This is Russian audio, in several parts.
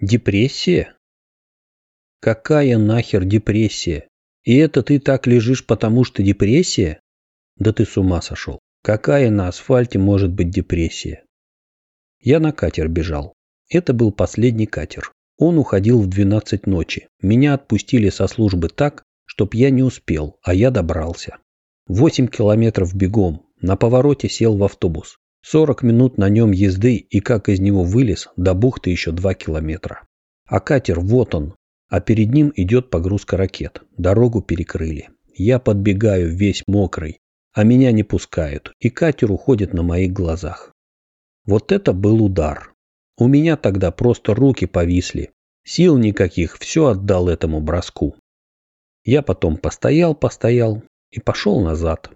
Депрессия? Какая нахер депрессия? И это ты так лежишь, потому что депрессия? Да ты с ума сошел. Какая на асфальте может быть депрессия? Я на катер бежал. Это был последний катер. Он уходил в 12 ночи. Меня отпустили со службы так, чтоб я не успел, а я добрался. 8 километров бегом. На повороте сел в автобус. 40 минут на нем езды и как из него вылез, до бухты еще 2 километра. А катер вот он, а перед ним идет погрузка ракет. Дорогу перекрыли. Я подбегаю весь мокрый, а меня не пускают, и катер уходит на моих глазах. Вот это был удар. У меня тогда просто руки повисли. Сил никаких, все отдал этому броску. Я потом постоял-постоял и пошел назад.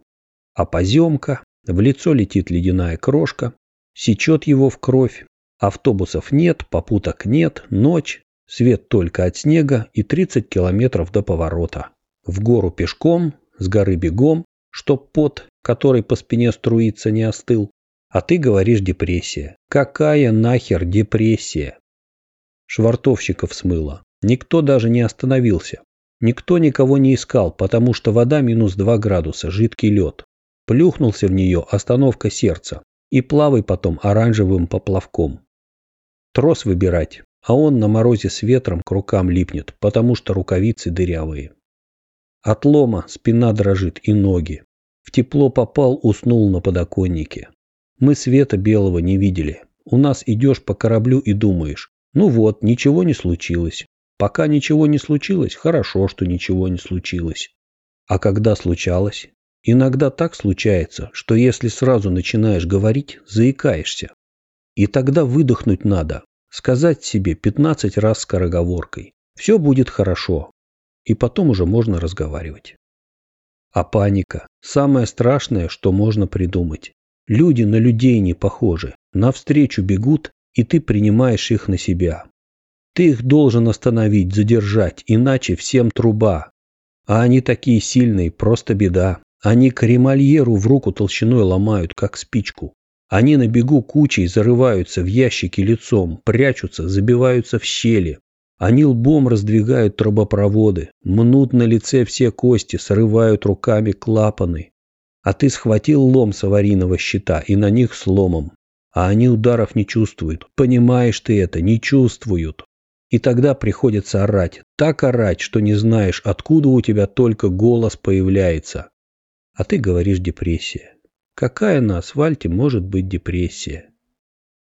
А поземка, в лицо летит ледяная крошка, сечет его в кровь. Автобусов нет, попуток нет, ночь, свет только от снега и 30 километров до поворота. В гору пешком, с горы бегом, чтоб пот, который по спине струится, не остыл. А ты говоришь депрессия. Какая нахер депрессия? Швартовщиков смыло. Никто даже не остановился. Никто никого не искал, потому что вода минус 2 градуса, жидкий лед. Плюхнулся в нее остановка сердца. И плавай потом оранжевым поплавком. Трос выбирать, а он на морозе с ветром к рукам липнет, потому что рукавицы дырявые. От лома спина дрожит и ноги. В тепло попал, уснул на подоконнике. Мы света белого не видели. У нас идешь по кораблю и думаешь, ну вот, ничего не случилось. Пока ничего не случилось, хорошо, что ничего не случилось. А когда случалось? Иногда так случается, что если сразу начинаешь говорить, заикаешься. И тогда выдохнуть надо, сказать себе 15 раз скороговоркой. Все будет хорошо. И потом уже можно разговаривать. А паника – самое страшное, что можно придумать. Люди на людей не похожи. Навстречу бегут, и ты принимаешь их на себя. Ты их должен остановить, задержать, иначе всем труба. А они такие сильные, просто беда. Они кремальеру в руку толщиной ломают, как спичку. Они на бегу кучей зарываются в ящики лицом, прячутся, забиваются в щели. Они лбом раздвигают трубопроводы, мнут на лице все кости, срывают руками клапаны, а ты схватил лом с аварийного щита и на них сломом. А они ударов не чувствуют. Понимаешь ты это, не чувствуют. И тогда приходится орать. Так орать, что не знаешь, откуда у тебя только голос появляется. А ты говоришь депрессия. Какая на асфальте может быть депрессия?